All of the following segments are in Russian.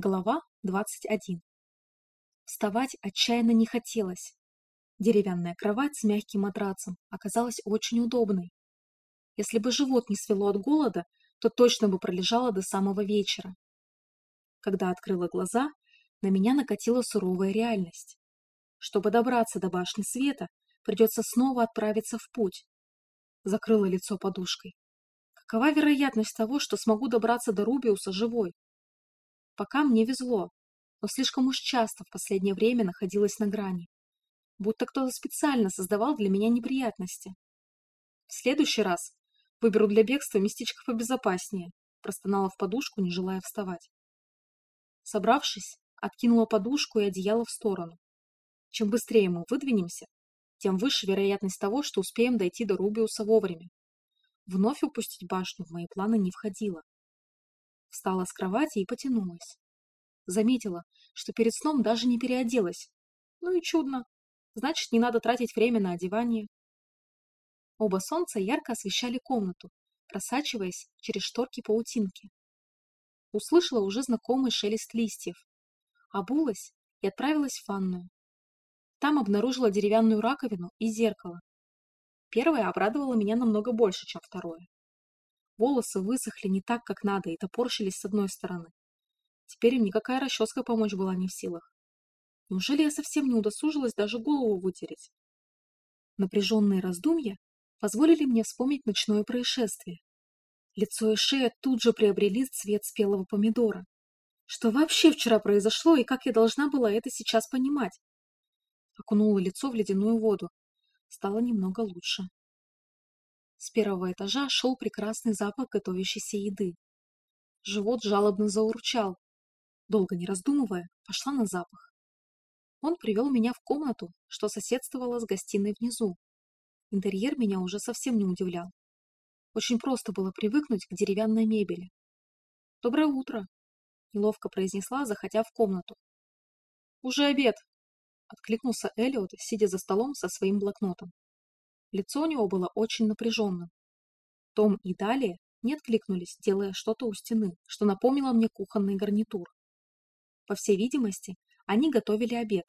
Глава 21. Вставать отчаянно не хотелось. Деревянная кровать с мягким матрацем оказалась очень удобной. Если бы живот не свело от голода, то точно бы пролежала до самого вечера. Когда открыла глаза, на меня накатила суровая реальность. Чтобы добраться до башни света, придется снова отправиться в путь. Закрыла лицо подушкой. Какова вероятность того, что смогу добраться до Рубиуса живой? Пока мне везло, но слишком уж часто в последнее время находилась на грани. Будто кто-то специально создавал для меня неприятности. В следующий раз выберу для бегства местечко побезопаснее, простонала в подушку, не желая вставать. Собравшись, откинула подушку и одеяло в сторону. Чем быстрее мы выдвинемся, тем выше вероятность того, что успеем дойти до Рубиуса вовремя. Вновь упустить башню в мои планы не входило. Встала с кровати и потянулась. Заметила, что перед сном даже не переоделась. Ну и чудно. Значит, не надо тратить время на одевание. Оба солнца ярко освещали комнату, просачиваясь через шторки паутинки. Услышала уже знакомый шелест листьев. Обулась и отправилась в ванную. Там обнаружила деревянную раковину и зеркало. Первое обрадовало меня намного больше, чем второе. Волосы высохли не так, как надо, и топорщились с одной стороны. Теперь им никакая расческа помочь была не в силах. Неужели я совсем не удосужилась даже голову вытереть? Напряженные раздумья позволили мне вспомнить ночное происшествие. Лицо и шея тут же приобрели цвет спелого помидора. Что вообще вчера произошло и как я должна была это сейчас понимать? Окунула лицо в ледяную воду. Стало немного лучше. С первого этажа шел прекрасный запах готовящейся еды. Живот жалобно заурчал. Долго не раздумывая, пошла на запах. Он привел меня в комнату, что соседствовала с гостиной внизу. Интерьер меня уже совсем не удивлял. Очень просто было привыкнуть к деревянной мебели. «Доброе утро!» — неловко произнесла, заходя в комнату. «Уже обед!» — откликнулся Эллиот, сидя за столом со своим блокнотом. Лицо у него было очень напряженным. Том и Далее не откликнулись, делая что-то у стены, что напомнило мне кухонный гарнитур. По всей видимости, они готовили обед.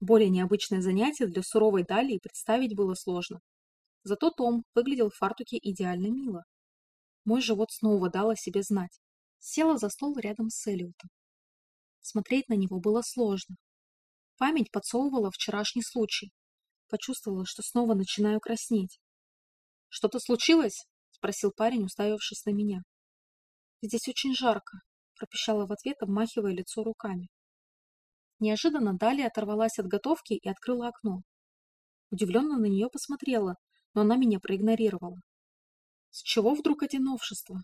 Более необычное занятие для суровой Далии представить было сложно. Зато Том выглядел в фартуке идеально мило. Мой живот снова дал о себе знать. Села за стол рядом с Эллиотом. Смотреть на него было сложно. Память подсовывала вчерашний случай, почувствовала, что снова начинаю краснеть. «Что-то случилось?» — спросил парень, уставившись на меня. «Здесь очень жарко», — пропищала в ответ, обмахивая лицо руками. Неожиданно Далия оторвалась от готовки и открыла окно. Удивленно на нее посмотрела, но она меня проигнорировала. С чего вдруг эти новшества?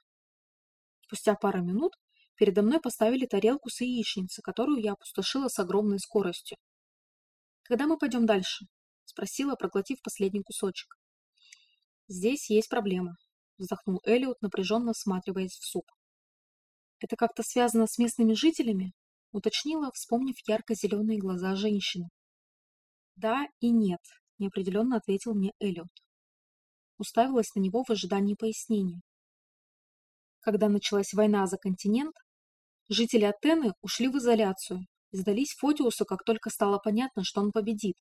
Спустя пару минут передо мной поставили тарелку с яичницей, которую я опустошила с огромной скоростью. «Когда мы пойдем дальше?» Спросила, проглотив последний кусочек. «Здесь есть проблема», — вздохнул Элиот, напряженно всматриваясь в суп. «Это как-то связано с местными жителями?» — уточнила, вспомнив ярко-зеленые глаза женщины. «Да и нет», — неопределенно ответил мне Элиот. Уставилась на него в ожидании пояснения. Когда началась война за континент, жители Атены ушли в изоляцию и сдались Фотиусу, как только стало понятно, что он победит.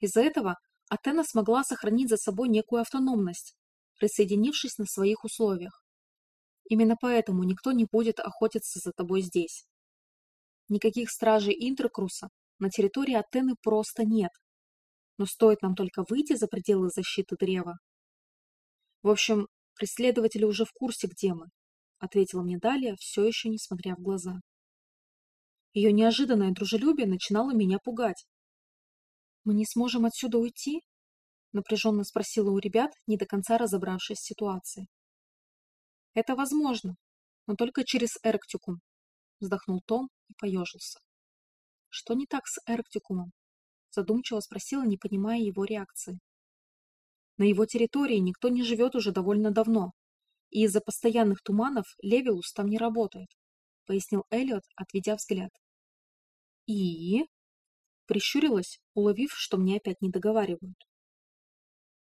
Из-за этого Атена смогла сохранить за собой некую автономность, присоединившись на своих условиях. Именно поэтому никто не будет охотиться за тобой здесь. Никаких стражей Интеркруса на территории Атены просто нет. Но стоит нам только выйти за пределы защиты древа. В общем, преследователи уже в курсе, где мы, ответила мне Далия, все еще не смотря в глаза. Ее неожиданное дружелюбие начинало меня пугать. «Мы не сможем отсюда уйти?» — напряженно спросила у ребят, не до конца разобравшись в ситуации. «Это возможно, но только через Эрктикум», — вздохнул Том и поежился. «Что не так с Эрктикумом?» — задумчиво спросила, не понимая его реакции. «На его территории никто не живет уже довольно давно, и из-за постоянных туманов Левиус там не работает», — пояснил Эллиот, отведя взгляд. «И?» Прищурилась, уловив, что мне опять не договаривают.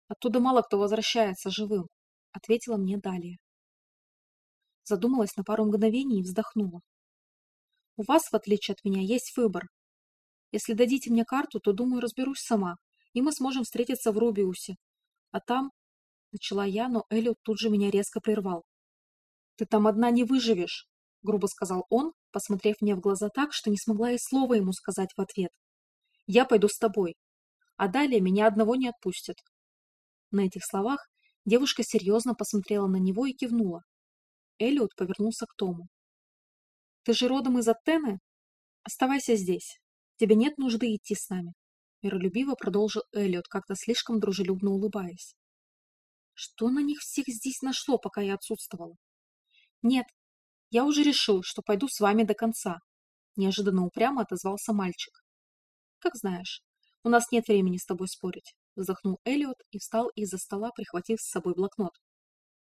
Оттуда мало кто возвращается живым, ответила мне далее. Задумалась на пару мгновений и вздохнула. У вас, в отличие от меня, есть выбор. Если дадите мне карту, то, думаю, разберусь сама, и мы сможем встретиться в Рубиусе. А там... Начала я, но Эллиот тут же меня резко прервал. «Ты там одна не выживешь», — грубо сказал он, посмотрев мне в глаза так, что не смогла и слова ему сказать в ответ. «Я пойду с тобой, а далее меня одного не отпустят». На этих словах девушка серьезно посмотрела на него и кивнула. Эллиот повернулся к Тому. «Ты же родом из Аттены? Оставайся здесь. Тебе нет нужды идти с нами», — миролюбиво продолжил Эллиот, как-то слишком дружелюбно улыбаясь. Что на них всех здесь нашло, пока я отсутствовала? Нет, я уже решил, что пойду с вами до конца. Неожиданно упрямо отозвался мальчик. Как знаешь, у нас нет времени с тобой спорить. Вздохнул Элliot и встал из-за стола, прихватив с собой блокнот.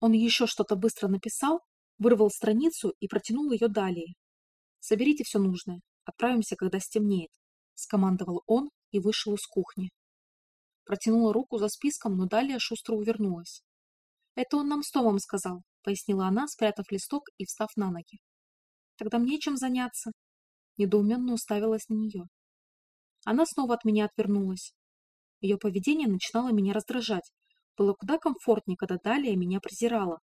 Он еще что-то быстро написал, вырвал страницу и протянул ее далее. «Соберите все нужное. Отправимся, когда стемнеет», — скомандовал он и вышел из кухни. Протянула руку за списком, но далее шустро увернулась. «Это он нам с Томом сказал», — пояснила она, спрятав листок и встав на ноги. «Тогда мне чем заняться?» Недоуменно уставилась на нее. Она снова от меня отвернулась. Ее поведение начинало меня раздражать. Было куда комфортнее, когда Далия меня презирала.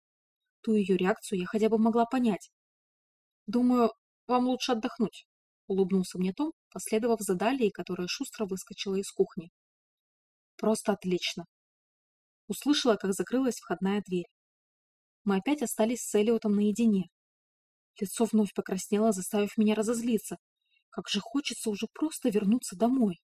Ту ее реакцию я хотя бы могла понять. «Думаю, вам лучше отдохнуть», — улыбнулся мне Том, последовав за Далией, которая шустро выскочила из кухни. Просто отлично. Услышала, как закрылась входная дверь. Мы опять остались с Элиотом наедине. Лицо вновь покраснело, заставив меня разозлиться. Как же хочется уже просто вернуться домой.